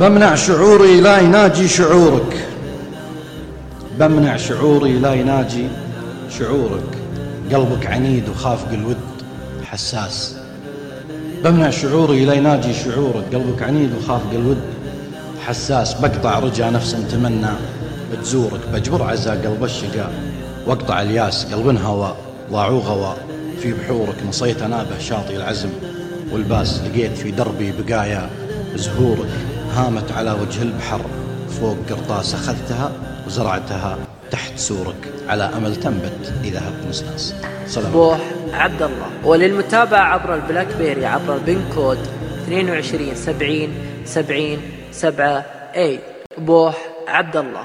بمنع شعوري لا يناجي شعورك. بمنع شعوري لا يناجي شعورك. قلبك عنيد وخافق الود حساس. بمنع شعوري لا يناجي شعورك. قلبك عنيد وخافق الود حساس. بقطع رجا نفس تمنى بتزورك. بجبر عزا قلب الشقاء. واقطع الياس قلب هواء ضاعوا غواء في بحورك نصيت أنابه شاطي العزم. والباس لقيت في دربي بقايا. زهورك هامت على وجه البحر. فوق قرطاس أخذتها وزرعتها تحت سورك على أمل تنبت إذا هب نسناس سلام. بوح عبد الله وللمتابعة عبر ال BlackBerry عبر ال PIN code 22 70 70 7 أي بوح عبد الله